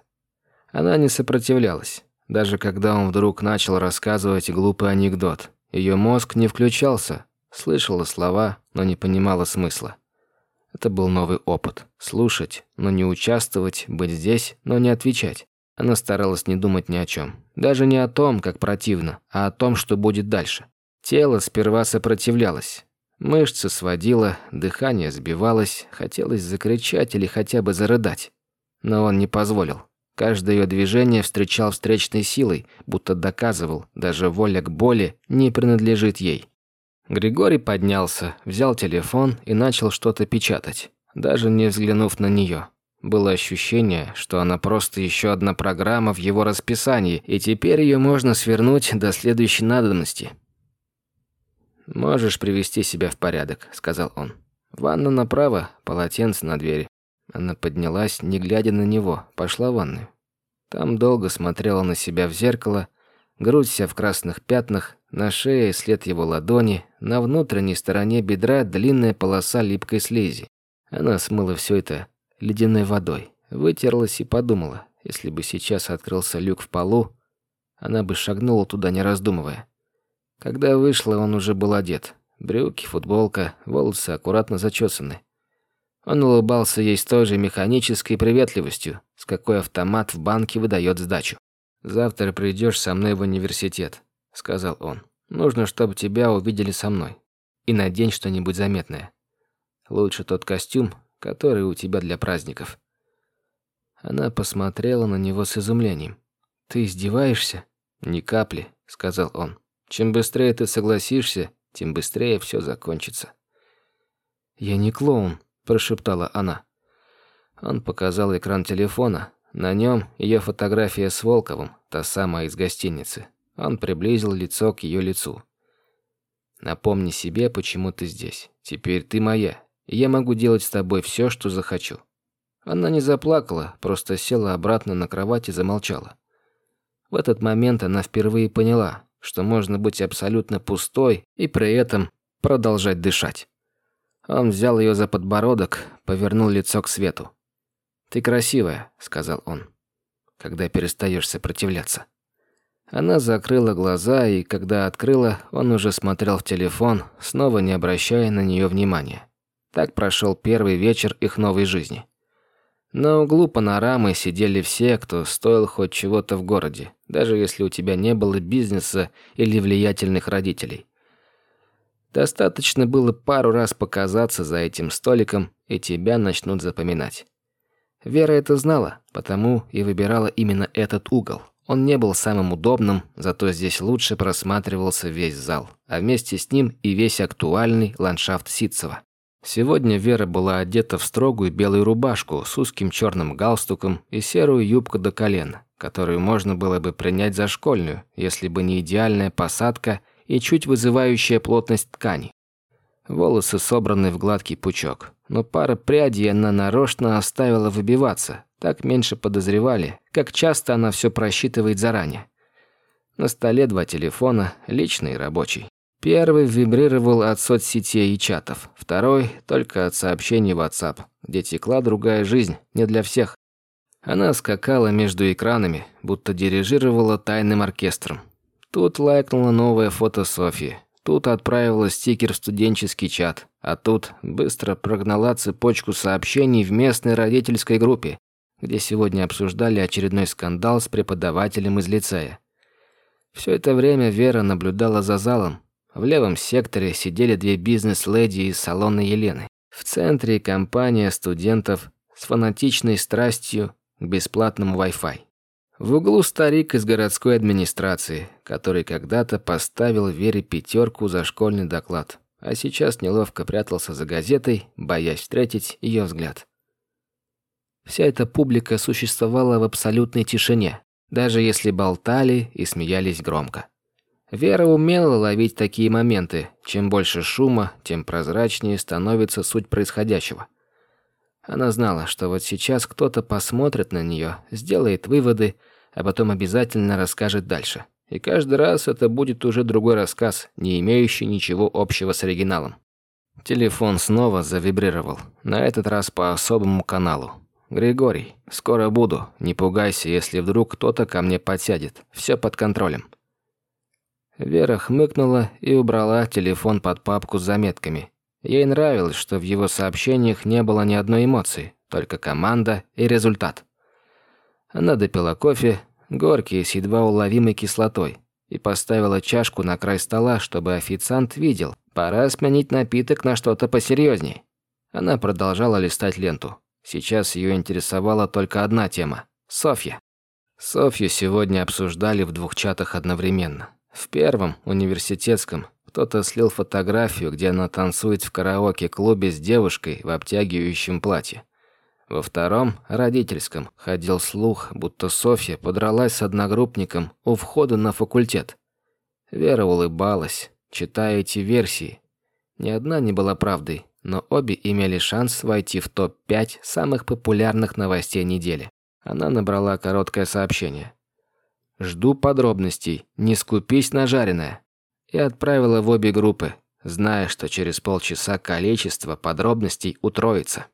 [SPEAKER 1] Она не сопротивлялась, даже когда он вдруг начал рассказывать глупый анекдот. Ее мозг не включался, слышала слова, но не понимала смысла. Это был новый опыт. Слушать, но не участвовать, быть здесь, но не отвечать. Она старалась не думать ни о чем. Даже не о том, как противно, а о том, что будет дальше. Тело сперва сопротивлялось. Мышцы сводило, дыхание сбивалось, хотелось закричать или хотя бы зарыдать. Но он не позволил. Каждое ее движение встречал встречной силой, будто доказывал, даже воля к боли не принадлежит ей. Григорий поднялся, взял телефон и начал что-то печатать, даже не взглянув на нее. Было ощущение, что она просто еще одна программа в его расписании, и теперь ее можно свернуть до следующей надобности. «Можешь привести себя в порядок», — сказал он. «Ванна направо, полотенце на двери». Она поднялась, не глядя на него, пошла в ванную. Там долго смотрела на себя в зеркало, грудь вся в красных пятнах, на шее след его ладони, на внутренней стороне бедра длинная полоса липкой слизи. Она смыла все это ледяной водой, вытерлась и подумала, если бы сейчас открылся люк в полу, она бы шагнула туда, не раздумывая. Когда вышла, он уже был одет. Брюки, футболка, волосы аккуратно зачесаны. Он улыбался ей с той же механической приветливостью, с какой автомат в банке выдает сдачу. «Завтра придешь со мной в университет. – сказал он. «Нужно, чтобы тебя увидели со мной. И надень что-нибудь заметное. Лучше тот костюм, который у тебя для праздников». Она посмотрела на него с изумлением. «Ты издеваешься?» «Ни капли», – сказал он. «Чем быстрее ты согласишься, тем быстрее все закончится». «Я не клоун», – прошептала она. Он показал экран телефона. На нем ее фотография с Волковым, та самая из гостиницы. Он приблизил лицо к ее лицу. «Напомни себе, почему ты здесь. Теперь ты моя. и я могу делать с тобой все, что захочу». Она не заплакала, просто села обратно на кровать и замолчала. В этот момент она впервые поняла, что можно быть абсолютно пустой и при этом продолжать дышать. Он взял ее за подбородок, повернул лицо к свету. «Ты красивая», — сказал он, — «когда перестаешь сопротивляться». Она закрыла глаза, и когда открыла, он уже смотрел в телефон, снова не обращая на нее внимания. Так прошел первый вечер их новой жизни. На углу панорамы сидели все, кто стоил хоть чего-то в городе, даже если у тебя не было бизнеса или влиятельных родителей. Достаточно было пару раз показаться за этим столиком, и тебя начнут запоминать. Вера это знала, потому и выбирала именно этот угол. Он не был самым удобным, зато здесь лучше просматривался весь зал, а вместе с ним и весь актуальный ландшафт Ситцева. Сегодня Вера была одета в строгую белую рубашку с узким черным галстуком и серую юбку до колен, которую можно было бы принять за школьную, если бы не идеальная посадка и чуть вызывающая плотность ткани. Волосы собраны в гладкий пучок, но пара прядей она нарочно оставила выбиваться, так меньше подозревали, как часто она все просчитывает заранее. На столе два телефона, личный и рабочий. Первый вибрировал от соцсетей и чатов, второй – только от сообщений в WhatsApp, где текла другая жизнь, не для всех. Она скакала между экранами, будто дирижировала тайным оркестром. Тут лайкнула новое фото Софьи, тут отправила стикер в студенческий чат, а тут быстро прогнала цепочку сообщений в местной родительской группе, где сегодня обсуждали очередной скандал с преподавателем из лицея. Все это время Вера наблюдала за залом, в левом секторе сидели две бизнес-леди из салона Елены. В центре компания студентов с фанатичной страстью к бесплатному Wi-Fi. В углу старик из городской администрации, который когда-то поставил Вере пятерку за школьный доклад, а сейчас неловко прятался за газетой, боясь встретить ее взгляд. Вся эта публика существовала в абсолютной тишине, даже если болтали и смеялись громко. Вера умела ловить такие моменты. Чем больше шума, тем прозрачнее становится суть происходящего. Она знала, что вот сейчас кто-то посмотрит на нее, сделает выводы, а потом обязательно расскажет дальше. И каждый раз это будет уже другой рассказ, не имеющий ничего общего с оригиналом. Телефон снова завибрировал, на этот раз по особому каналу. «Григорий, скоро буду. Не пугайся, если вдруг кто-то ко мне подсядет. Все под контролем». Вера хмыкнула и убрала телефон под папку с заметками. Ей нравилось, что в его сообщениях не было ни одной эмоции, только команда и результат. Она допила кофе, горький с едва уловимой кислотой, и поставила чашку на край стола, чтобы официант видел. Пора сменить напиток на что-то посерьезней. Она продолжала листать ленту. Сейчас ее интересовала только одна тема – Софья. Софью сегодня обсуждали в двух чатах одновременно. В первом, университетском, кто-то слил фотографию, где она танцует в караоке-клубе с девушкой в обтягивающем платье. Во втором, родительском, ходил слух, будто Софья подралась с одногруппником у входа на факультет. Вера улыбалась, читая эти версии. Ни одна не была правдой, но обе имели шанс войти в топ-5 самых популярных новостей недели. Она набрала короткое сообщение. Жду подробностей, не скупись на жареное. И отправила в обе группы, зная, что через полчаса количество подробностей утроится.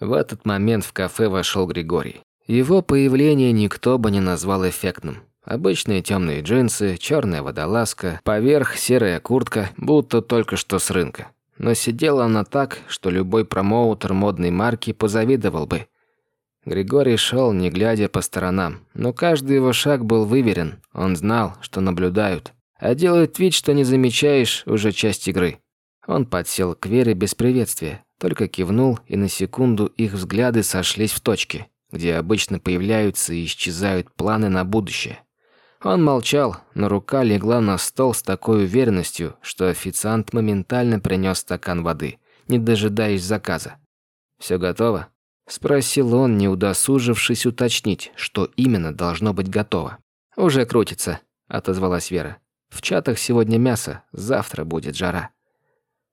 [SPEAKER 1] В этот момент в кафе вошел Григорий. Его появление никто бы не назвал эффектным. Обычные темные джинсы, черная водолазка, поверх серая куртка, будто только что с рынка. Но сидела она так, что любой промоутер модной марки позавидовал бы. Григорий шел, не глядя по сторонам, но каждый его шаг был выверен. Он знал, что наблюдают. А делает вид, что не замечаешь уже часть игры. Он подсел к Вере без приветствия, только кивнул, и на секунду их взгляды сошлись в точке, где обычно появляются и исчезают планы на будущее. Он молчал, но рука легла на стол с такой уверенностью, что официант моментально принес стакан воды, не дожидаясь заказа. «Все готово?» Спросил он, не удосужившись уточнить, что именно должно быть готово. «Уже крутится», – отозвалась Вера. «В чатах сегодня мясо, завтра будет жара».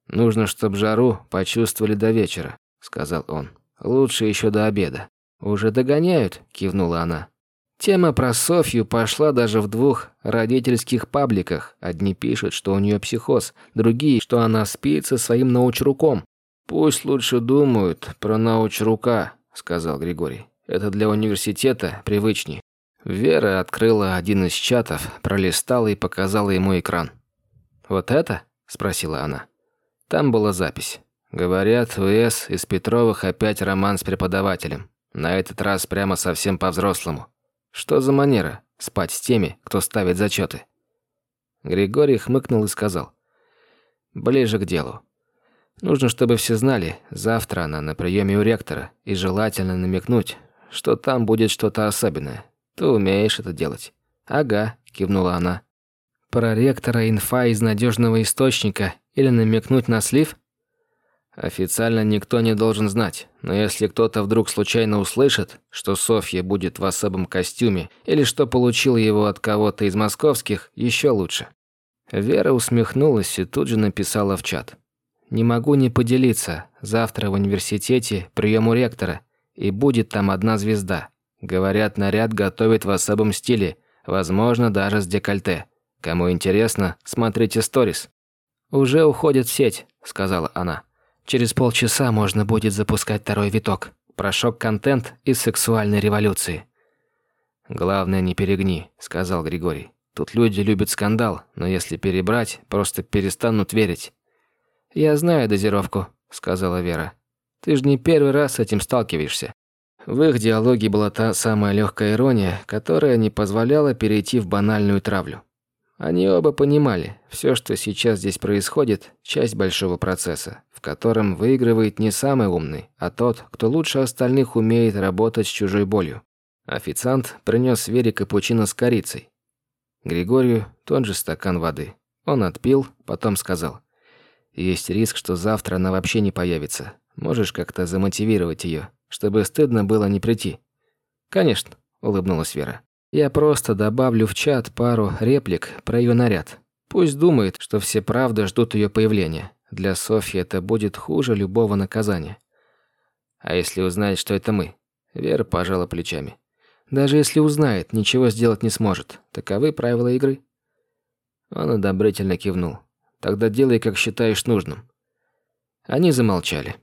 [SPEAKER 1] Нужно, чтобы жару почувствовали до вечера», — сказал он. «Лучше еще до обеда». «Уже догоняют», — кивнула она. Тема про Софью пошла даже в двух родительских пабликах. Одни пишут, что у нее психоз, другие, что она спит со своим научруком. «Пусть лучше думают про научрука», — сказал Григорий. «Это для университета привычней». Вера открыла один из чатов, пролистала и показала ему экран. «Вот это?» – спросила она. Там была запись. Говорят, у С из Петровых опять роман с преподавателем. На этот раз прямо совсем по-взрослому. Что за манера спать с теми, кто ставит зачеты? Григорий хмыкнул и сказал. Ближе к делу. Нужно, чтобы все знали, завтра она на приеме у ректора, и желательно намекнуть, что там будет что-то особенное. Ты умеешь это делать. Ага, кивнула она. Про ректора инфа из надежного источника или намекнуть на слив? Официально никто не должен знать, но если кто-то вдруг случайно услышит, что Софья будет в особом костюме или что получил его от кого-то из московских, еще лучше. Вера усмехнулась и тут же написала в чат. «Не могу не поделиться. Завтра в университете прием у ректора, и будет там одна звезда. Говорят, наряд готовят в особом стиле, возможно, даже с декольте. Кому интересно, смотрите сторис. «Уже уходит в сеть», – сказала она. «Через полчаса можно будет запускать второй виток. Про шок-контент и сексуальной революции». «Главное, не перегни», – сказал Григорий. «Тут люди любят скандал, но если перебрать, просто перестанут верить». «Я знаю дозировку», – сказала Вера. «Ты же не первый раз с этим сталкиваешься. В их диалоге была та самая легкая ирония, которая не позволяла перейти в банальную травлю. Они оба понимали, все, что сейчас здесь происходит, часть большого процесса, в котором выигрывает не самый умный, а тот, кто лучше остальных умеет работать с чужой болью. Официант принес Вере капучино с корицей. Григорию тот же стакан воды. Он отпил, потом сказал. «Есть риск, что завтра она вообще не появится. Можешь как-то замотивировать ее чтобы стыдно было не прийти. Конечно, улыбнулась Вера. Я просто добавлю в чат пару реплик про ее наряд. Пусть думает, что все правда ждут ее появления. Для Софьи это будет хуже любого наказания. А если узнает, что это мы? Вера пожала плечами. Даже если узнает, ничего сделать не сможет. Таковы правила игры. Он одобрительно кивнул. Тогда делай, как считаешь нужным. Они замолчали.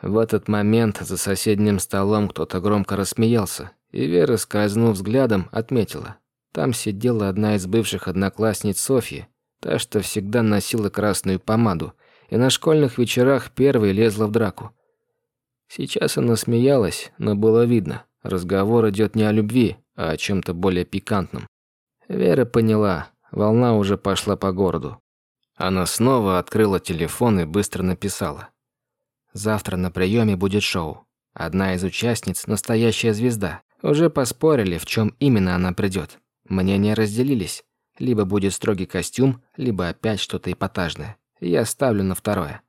[SPEAKER 1] В этот момент за соседним столом кто-то громко рассмеялся, и Вера, скользнув взглядом, отметила. Там сидела одна из бывших одноклассниц Софьи, та, что всегда носила красную помаду, и на школьных вечерах первой лезла в драку. Сейчас она смеялась, но было видно, разговор идет не о любви, а о чем-то более пикантном. Вера поняла, волна уже пошла по городу. Она снова открыла телефон и быстро написала. Завтра на приеме будет шоу. Одна из участниц – настоящая звезда. Уже поспорили, в чем именно она придет. Мнения разделились. Либо будет строгий костюм, либо опять что-то эпатажное. Я ставлю на второе.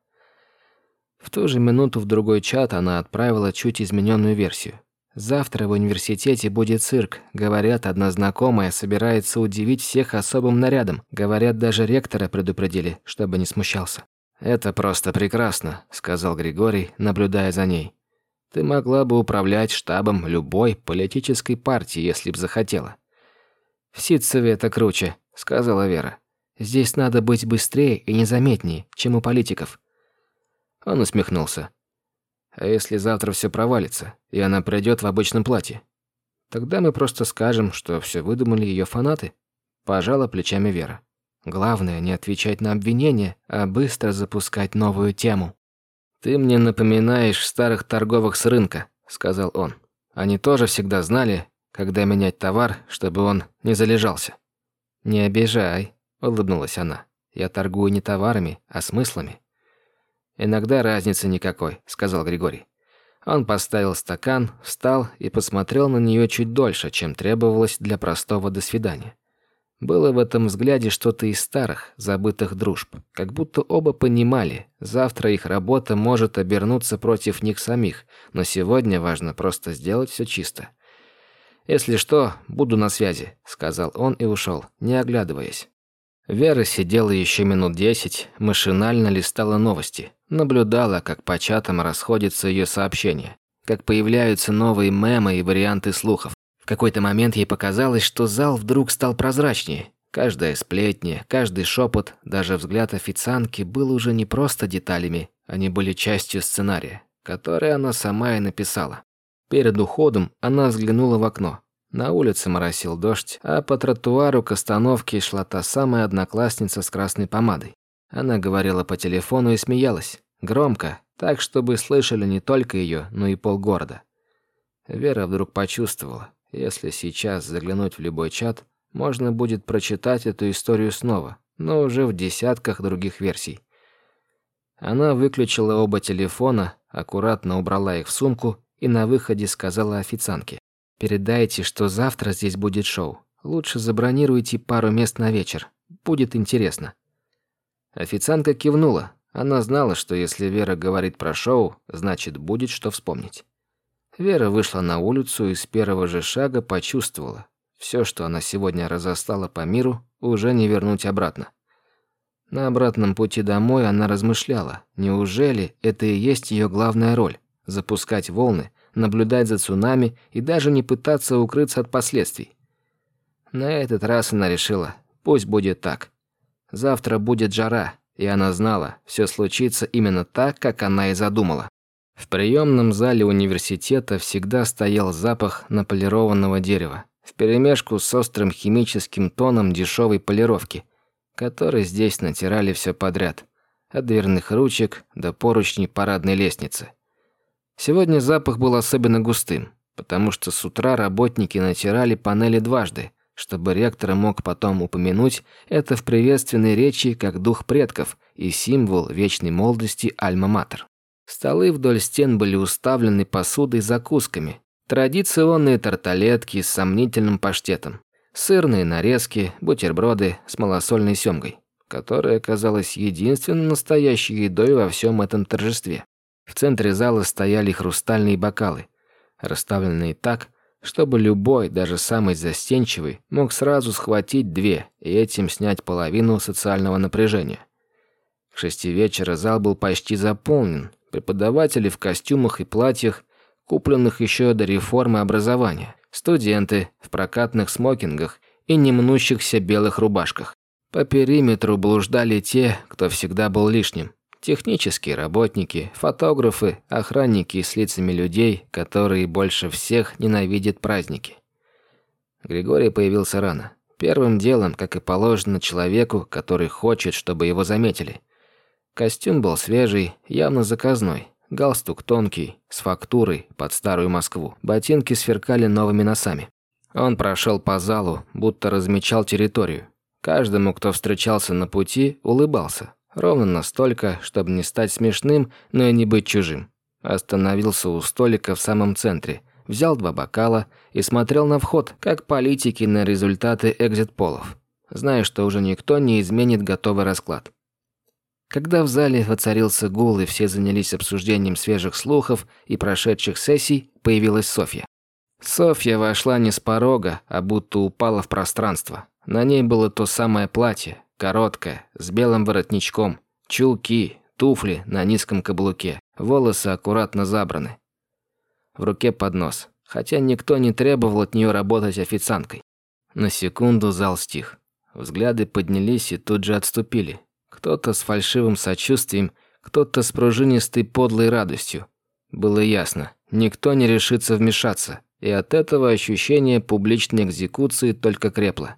[SPEAKER 1] В ту же минуту в другой чат она отправила чуть измененную версию. Завтра в университете будет цирк. Говорят, одна знакомая собирается удивить всех особым нарядом. Говорят, даже ректора предупредили, чтобы не смущался. «Это просто прекрасно», — сказал Григорий, наблюдая за ней. «Ты могла бы управлять штабом любой политической партии, если б захотела». «В Ситцеве это круче», — сказала Вера. «Здесь надо быть быстрее и незаметнее, чем у политиков». Он усмехнулся. «А если завтра все провалится, и она придет в обычном платье? Тогда мы просто скажем, что все выдумали ее фанаты», – пожала плечами Вера. Главное не отвечать на обвинения, а быстро запускать новую тему. «Ты мне напоминаешь старых торговых с рынка», – сказал он. «Они тоже всегда знали, когда менять товар, чтобы он не залежался». «Не обижай», – улыбнулась она. «Я торгую не товарами, а смыслами». «Иногда разницы никакой», – сказал Григорий. Он поставил стакан, встал и посмотрел на нее чуть дольше, чем требовалось для простого «до свидания». Было в этом взгляде что-то из старых, забытых дружб. Как будто оба понимали, завтра их работа может обернуться против них самих, но сегодня важно просто сделать все чисто. «Если что, буду на связи», — сказал он и ушел, не оглядываясь. Вера сидела еще минут десять, машинально листала новости, наблюдала, как по чатам расходятся ее сообщения, как появляются новые мемы и варианты слухов. Какой-то момент ей показалось, что зал вдруг стал прозрачнее. Каждая сплетня, каждый шепот, даже взгляд официантки был уже не просто деталями, они были частью сценария, который она сама и написала. Перед уходом она взглянула в окно. На улице моросил дождь, а по тротуару к остановке шла та самая одноклассница с красной помадой. Она говорила по телефону и смеялась. Громко, так, чтобы слышали не только ее, но и полгорода. Вера вдруг почувствовала, если сейчас заглянуть в любой чат, можно будет прочитать эту историю снова, но уже в десятках других версий. Она выключила оба телефона, аккуратно убрала их в сумку и на выходе сказала официантке. Передайте, что завтра здесь будет шоу. Лучше забронируйте пару мест на вечер. Будет интересно». Официантка кивнула. Она знала, что если Вера говорит про шоу, значит, будет что вспомнить. Вера вышла на улицу и с первого же шага почувствовала. Все, что она сегодня разостала по миру, уже не вернуть обратно. На обратном пути домой она размышляла, неужели это и есть ее главная роль – запускать волны, наблюдать за цунами и даже не пытаться укрыться от последствий. На этот раз она решила, пусть будет так. Завтра будет жара, и она знала, все случится именно так, как она и задумала. В приемном зале университета всегда стоял запах наполированного дерева, вперемешку с острым химическим тоном дешевой полировки, которой здесь натирали все подряд, от дверных ручек до поручней парадной лестницы. Сегодня запах был особенно густым, потому что с утра работники натирали панели дважды, чтобы ректор мог потом упомянуть это в приветственной речи как дух предков и символ вечной молодости Альма-Матер. Столы вдоль стен были уставлены посудой с закусками, традиционные тарталетки с сомнительным паштетом, сырные нарезки, бутерброды с малосольной семгой, которая оказалась единственной настоящей едой во всем этом торжестве. В центре зала стояли хрустальные бокалы, расставленные так, чтобы любой, даже самый застенчивый, мог сразу схватить две и этим снять половину социального напряжения. К шести вечера зал был почти заполнен, преподаватели в костюмах и платьях, купленных еще до реформы образования, студенты в прокатных смокингах и немнущихся белых рубашках. По периметру блуждали те, кто всегда был лишним. Технические работники, фотографы, охранники с лицами людей, которые больше всех ненавидят праздники. Григорий появился рано. Первым делом, как и положено человеку, который хочет, чтобы его заметили. Костюм был свежий, явно заказной. Галстук тонкий, с фактурой, под старую Москву. Ботинки сверкали новыми носами. Он прошел по залу, будто размечал территорию. Каждому, кто встречался на пути, улыбался. Ровно настолько, чтобы не стать смешным, но и не быть чужим. Остановился у столика в самом центре, взял два бокала и смотрел на вход, как политики на результаты экзит-полов, зная, что уже никто не изменит готовый расклад. Когда в зале воцарился гул и все занялись обсуждением свежих слухов и прошедших сессий, появилась Софья. Софья вошла не с порога, а будто упала в пространство. На ней было то самое платье, Короткая, с белым воротничком, чулки, туфли на низком каблуке, волосы аккуратно забраны. В руке поднос, хотя никто не требовал от нее работать официанткой. На секунду зал стих. Взгляды поднялись и тут же отступили. Кто-то с фальшивым сочувствием, кто-то с пружинистой подлой радостью. Было ясно, никто не решится вмешаться, и от этого ощущение публичной экзекуции только крепло.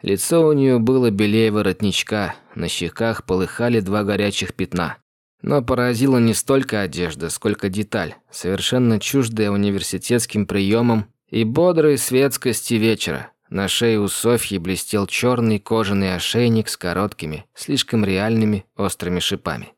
[SPEAKER 1] Лицо у нее было белее воротничка, на щеках полыхали два горячих пятна. Но поразила не столько одежда, сколько деталь, совершенно чуждая университетским приемам и бодрой светскости вечера. На шее у Софьи блестел черный кожаный ошейник с короткими, слишком реальными острыми шипами.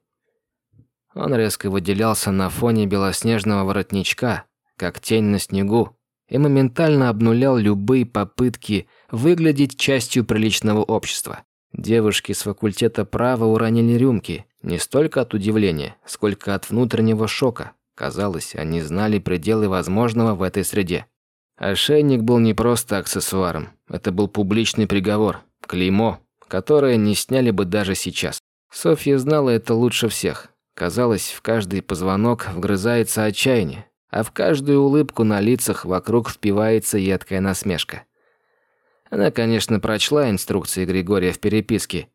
[SPEAKER 1] Он резко выделялся на фоне белоснежного воротничка, как тень на снегу, и моментально обнулял любые попытки выглядеть частью приличного общества. Девушки с факультета права уронили рюмки, не столько от удивления, сколько от внутреннего шока. Казалось, они знали пределы возможного в этой среде. Ошейник был не просто аксессуаром, это был публичный приговор, клеймо, которое не сняли бы даже сейчас. Софья знала это лучше всех. Казалось, в каждый позвонок вгрызается отчаяние, а в каждую улыбку на лицах вокруг впивается едкая насмешка. Она, конечно, прочла инструкции Григория в переписке,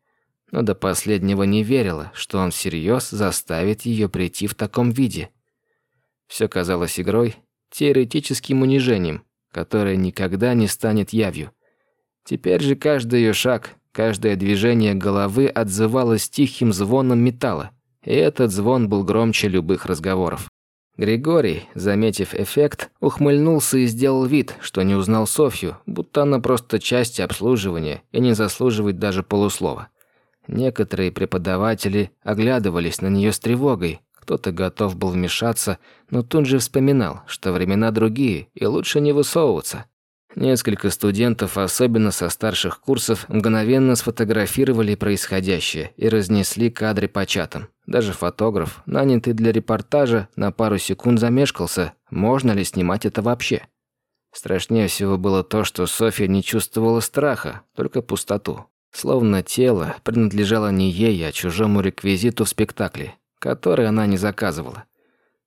[SPEAKER 1] но до последнего не верила, что он всерьез заставит ее прийти в таком виде. Все казалось игрой, теоретическим унижением, которое никогда не станет явью. Теперь же каждый ее шаг, каждое движение головы отзывалось тихим звоном металла, и этот звон был громче любых разговоров. Григорий, заметив эффект, ухмыльнулся и сделал вид, что не узнал Софью, будто она просто часть обслуживания и не заслуживает даже полуслова. Некоторые преподаватели оглядывались на нее с тревогой, кто-то готов был вмешаться, но тут же вспоминал, что времена другие и лучше не высовываться. Несколько студентов, особенно со старших курсов, мгновенно сфотографировали происходящее и разнесли кадры по чатам. Даже фотограф, нанятый для репортажа, на пару секунд замешкался, можно ли снимать это вообще. Страшнее всего было то, что Софья не чувствовала страха, только пустоту. Словно тело принадлежало не ей, а чужому реквизиту в спектакле, который она не заказывала.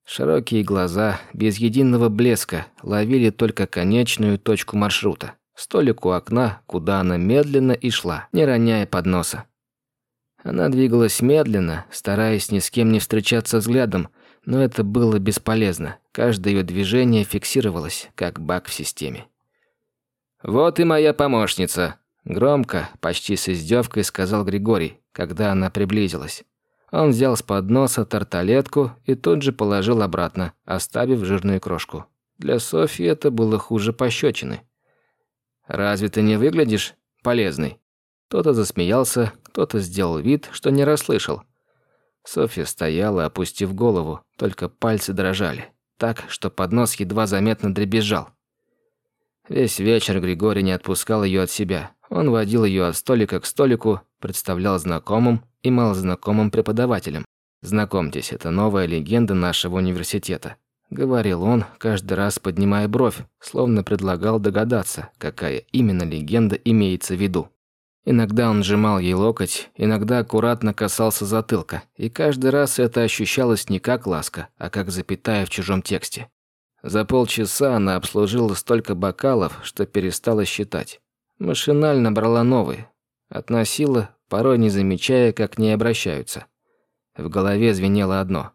[SPEAKER 1] Широкие глаза, без единого блеска, ловили только конечную точку маршрута. Столик у окна, куда она медленно и шла, не роняя подноса. Она двигалась медленно, стараясь ни с кем не встречаться взглядом, но это было бесполезно. Каждое ее движение фиксировалось, как баг в системе. «Вот и моя помощница», – громко, почти с издевкой сказал Григорий, когда она приблизилась. Он взял с подноса тарталетку и тут же положил обратно, оставив жирную крошку. Для Софьи это было хуже пощечины. «Разве ты не выглядишь полезный?» Кто-то засмеялся, кто-то сделал вид, что не расслышал. Софья стояла, опустив голову, только пальцы дрожали, так, что поднос едва заметно дребезжал. Весь вечер Григорий не отпускал ее от себя. Он водил ее от столика к столику, представлял знакомым и малознакомым преподавателям. «Знакомьтесь, это новая легенда нашего университета», – говорил он, каждый раз поднимая бровь, словно предлагал догадаться, какая именно легенда имеется в виду. Иногда он сжимал ей локоть, иногда аккуратно касался затылка, и каждый раз это ощущалось не как ласка, а как запятая в чужом тексте. За полчаса она обслужила столько бокалов, что перестала считать. Машинально брала новые. Относила, порой не замечая, как к ней обращаются. В голове звенело одно.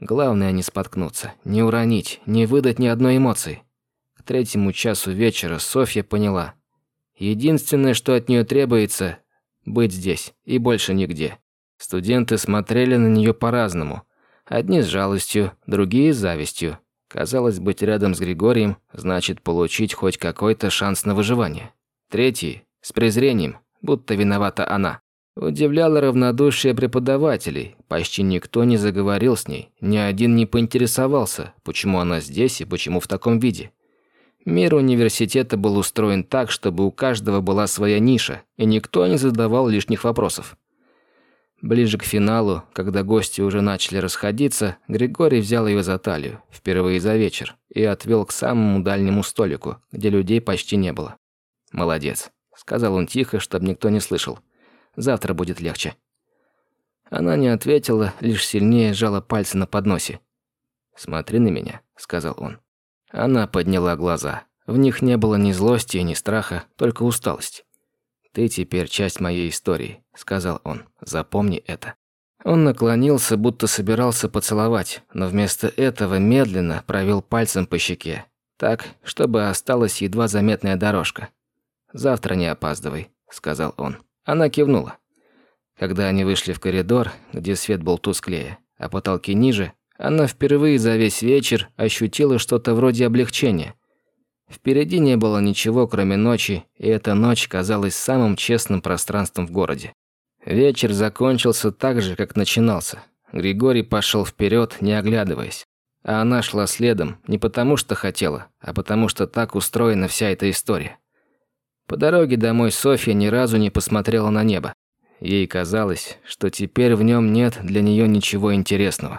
[SPEAKER 1] Главное не споткнуться, не уронить, не выдать ни одной эмоции. К третьему часу вечера Софья поняла. Единственное, что от нее требуется – быть здесь и больше нигде. Студенты смотрели на нее по-разному. Одни с жалостью, другие с завистью. Казалось, быть рядом с Григорием значит получить хоть какой-то шанс на выживание. Третий – с презрением, будто виновата она. Удивляло равнодушие преподавателей. Почти никто не заговорил с ней, ни один не поинтересовался, почему она здесь и почему в таком виде. Мир университета был устроен так, чтобы у каждого была своя ниша, и никто не задавал лишних вопросов. Ближе к финалу, когда гости уже начали расходиться, Григорий взял ее за талию, впервые за вечер, и отвел к самому дальнему столику, где людей почти не было. «Молодец», — сказал он тихо, чтобы никто не слышал. «Завтра будет легче». Она не ответила, лишь сильнее сжала пальцы на подносе. «Смотри на меня», — сказал он. Она подняла глаза. В них не было ни злости, ни страха, только усталость. «Ты теперь часть моей истории», — сказал он. «Запомни это». Он наклонился, будто собирался поцеловать, но вместо этого медленно провел пальцем по щеке, так, чтобы осталась едва заметная дорожка. «Завтра не опаздывай», — сказал он. Она кивнула. Когда они вышли в коридор, где свет был тусклее, а потолки ниже, она впервые за весь вечер ощутила что-то вроде облегчения. Впереди не было ничего, кроме ночи, и эта ночь казалась самым честным пространством в городе. Вечер закончился так же, как начинался. Григорий пошел вперед, не оглядываясь. А она шла следом, не потому что хотела, а потому что так устроена вся эта история. По дороге домой Софья ни разу не посмотрела на небо. Ей казалось, что теперь в нем нет для нее ничего интересного.